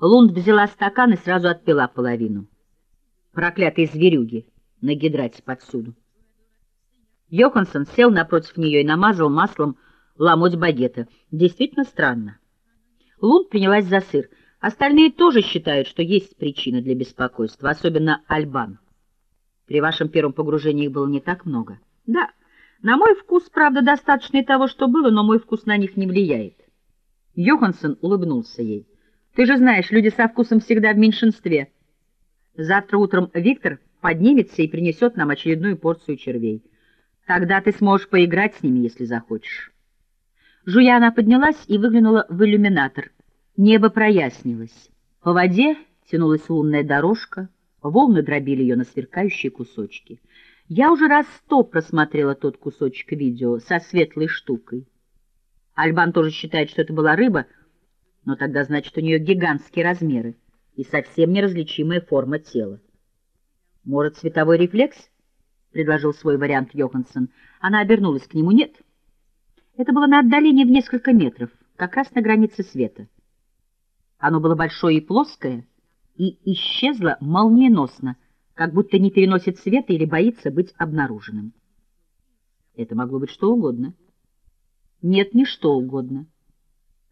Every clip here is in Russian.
Лунд взяла стакан и сразу отпила половину. Проклятые зверюги на гидрате повсюду. Йоханссон сел напротив нее и намазал маслом ломоть багета. Действительно странно. Лунд принялась за сыр. Остальные тоже считают, что есть причина для беспокойства, особенно Альбан. При вашем первом погружении их было не так много. Да, на мой вкус, правда, достаточно и того, что было, но мой вкус на них не влияет. Йоханссон улыбнулся ей. Ты же знаешь, люди со вкусом всегда в меньшинстве. Завтра утром Виктор поднимется и принесет нам очередную порцию червей. Тогда ты сможешь поиграть с ними, если захочешь. Жуя она поднялась и выглянула в иллюминатор. Небо прояснилось. По воде тянулась лунная дорожка, волны дробили ее на сверкающие кусочки. Я уже раз сто просмотрела тот кусочек видео со светлой штукой. Альбан тоже считает, что это была рыба, но тогда значит у нее гигантские размеры и совсем неразличимая форма тела. Может, цветовой рефлекс? — предложил свой вариант Йоханссон. Она обернулась к нему. Нет. Это было на отдалении в несколько метров, как раз на границе света. Оно было большое и плоское, и исчезло молниеносно, как будто не переносит света или боится быть обнаруженным. Это могло быть что угодно. Нет, не что угодно.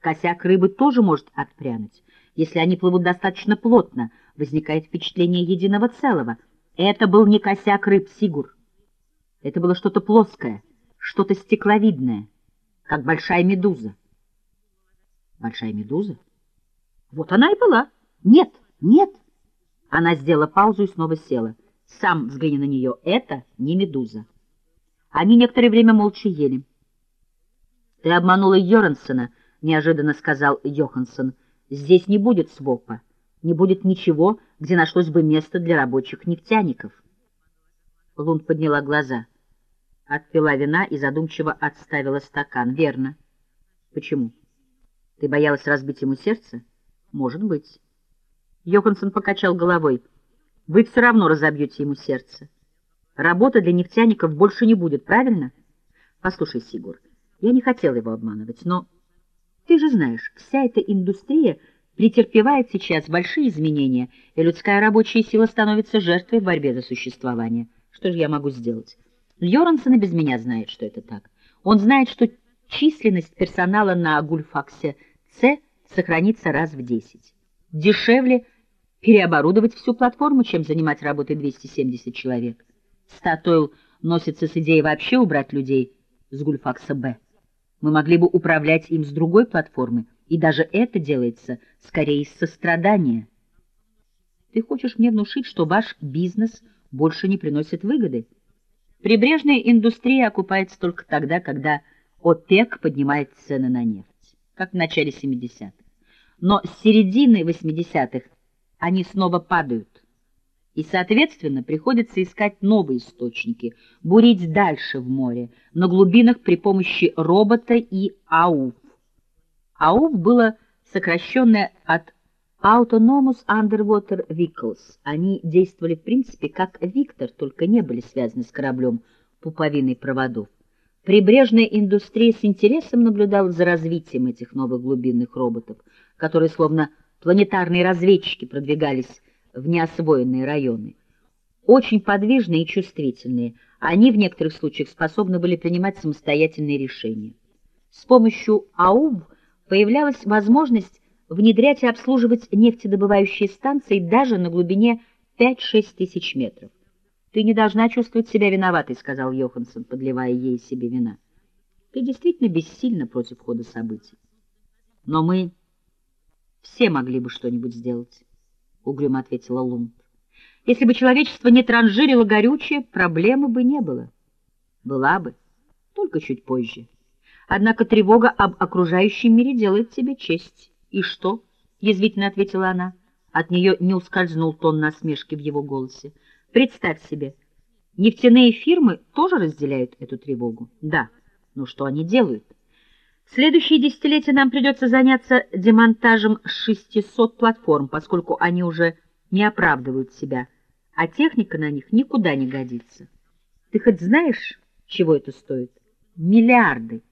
Косяк рыбы тоже может отпрянуть. Если они плывут достаточно плотно, возникает впечатление единого целого — это был не косяк рыб, Сигур. Это было что-то плоское, что-то стекловидное, как большая медуза. Большая медуза? Вот она и была. Нет, нет. Она сделала паузу и снова села. Сам взгляни на нее. Это не медуза. Они некоторое время молча ели. «Ты обманула Йорансона», — неожиданно сказал Йоханссон. «Здесь не будет свопа, не будет ничего, где нашлось бы место для рабочих нефтяников. Лунд подняла глаза, отпила вина и задумчиво отставила стакан. Верно. Почему? Ты боялась разбить ему сердце? Может быть. Йоханссон покачал головой. Вы все равно разобьете ему сердце. Работа для нефтяников больше не будет, правильно? Послушай, Сигур, я не хотел его обманывать, но ты же знаешь, вся эта индустрия — претерпевает сейчас большие изменения, и людская рабочая сила становится жертвой в борьбе за существование. Что же я могу сделать? Льорансон и без меня знает, что это так. Он знает, что численность персонала на Гульфаксе С сохранится раз в 10. Дешевле переоборудовать всю платформу, чем занимать работой 270 человек. Статойл носится с идеей вообще убрать людей с Гульфакса Б. Мы могли бы управлять им с другой платформы, и даже это делается скорее из сострадания. Ты хочешь мне внушить, что ваш бизнес больше не приносит выгоды? Прибрежная индустрия окупается только тогда, когда ОПЕК поднимает цены на нефть, как в начале 70-х. Но с середины 80-х они снова падают. И, соответственно, приходится искать новые источники, бурить дальше в море, на глубинах при помощи робота и АУФ. АУФ было сокращенное от Autonomous Underwater Vehicles. Они действовали в принципе как Виктор, только не были связаны с кораблем пуповиной проводов. Прибрежная индустрия с интересом наблюдала за развитием этих новых глубинных роботов, которые словно планетарные разведчики продвигались в неосвоенные районы. Очень подвижные и чувствительные, они в некоторых случаях способны были принимать самостоятельные решения. С помощью АУВ появлялась возможность внедрять и обслуживать нефтедобывающие станции даже на глубине 5-6 тысяч метров. «Ты не должна чувствовать себя виноватой», — сказал Йоханссон, подливая ей себе вина. «Ты действительно бессильна против хода событий. Но мы все могли бы что-нибудь сделать», — угрюмо ответила Лунд. «Если бы человечество не транжирило горючее, проблемы бы не было. Была бы, только чуть позже». Однако тревога об окружающем мире делает тебе честь. И что? — язвительно ответила она. От нее не ускользнул тон насмешки в его голосе. Представь себе, нефтяные фирмы тоже разделяют эту тревогу. Да, но что они делают? Следующие десятилетия нам придется заняться демонтажем 600 платформ, поскольку они уже не оправдывают себя, а техника на них никуда не годится. Ты хоть знаешь, чего это стоит? Миллиарды.